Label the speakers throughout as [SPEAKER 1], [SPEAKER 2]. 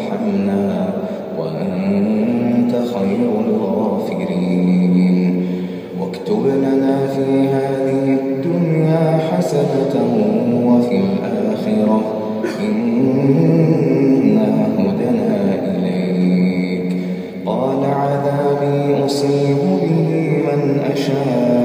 [SPEAKER 1] وارحمنا وأنت خير الغافرين. واكتب لنا في هذه الدنيا حسنة وفي الآخرة. إنا هدنا إليك. قال عذابي أصيب به من أشاء.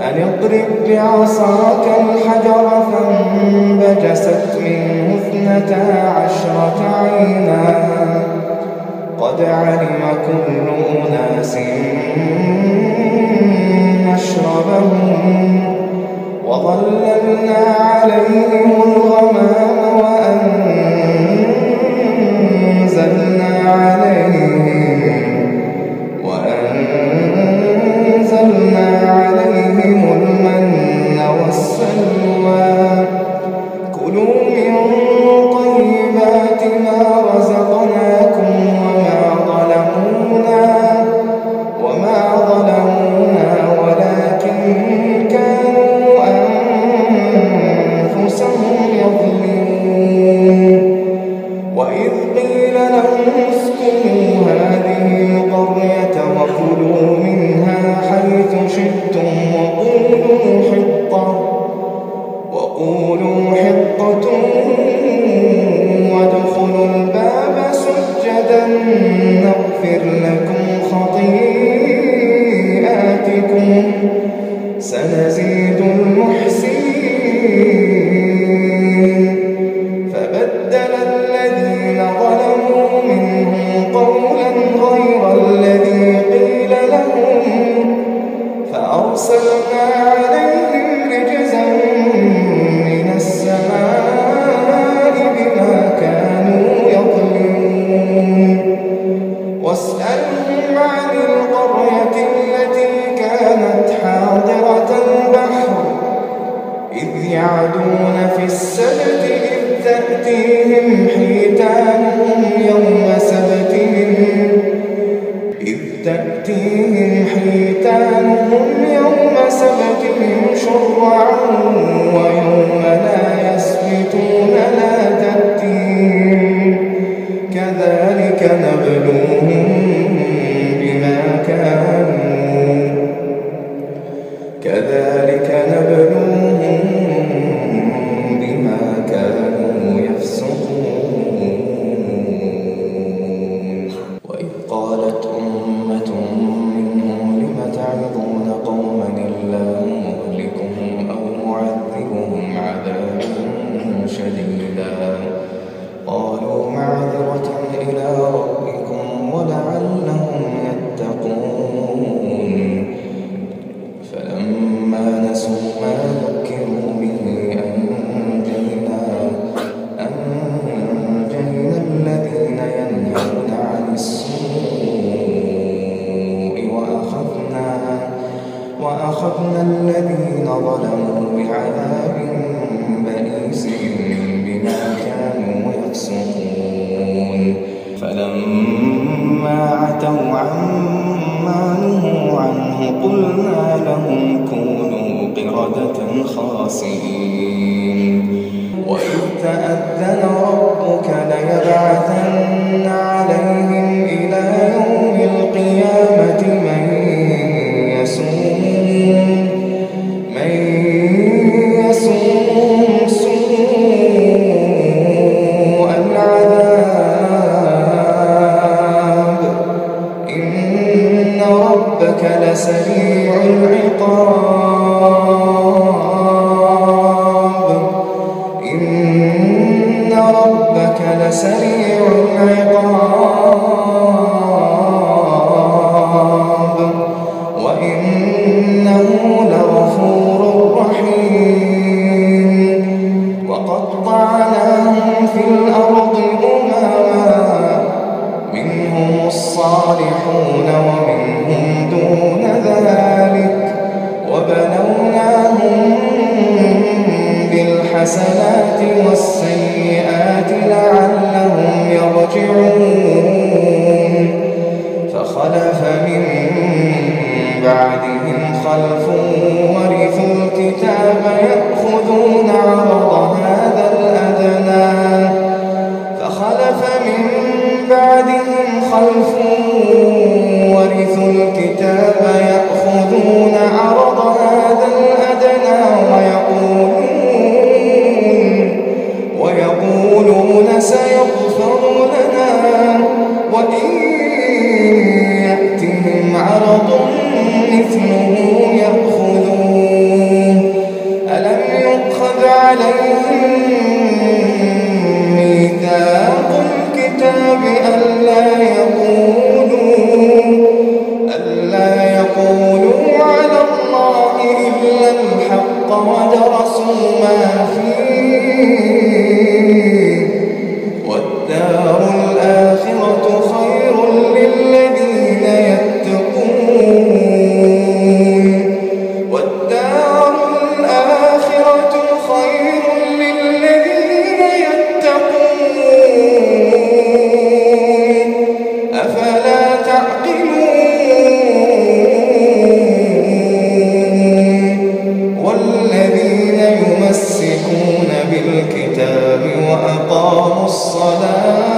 [SPEAKER 1] أن اضرب بعصاك الحجر فانبجست منه اثنتا عشرة عينا. قد علم كل أناس مشربهم وظللنا عليهم الغم وقولوا حطة. وقولوا حطة وادخلوا الباب سجدا. نغفر لكم خطيئاتكم. سنزيد المحسنين. فبدل الخاسرين وإذ تأذن ربك ليبعثن عليهم إلى يوم القيامة من يسوم من يسوم سوء العذاب. إن ربك لسريع العقاب. سريع العقاب. وإنه لغفور رحيم. في الأرض أمما. منهم الصالحون ومنهم دون ذلك. وبنوناهم بالحسنات والسيئات لا Señor. الذين يمسكون بالكتاب وأقاموا الصلاة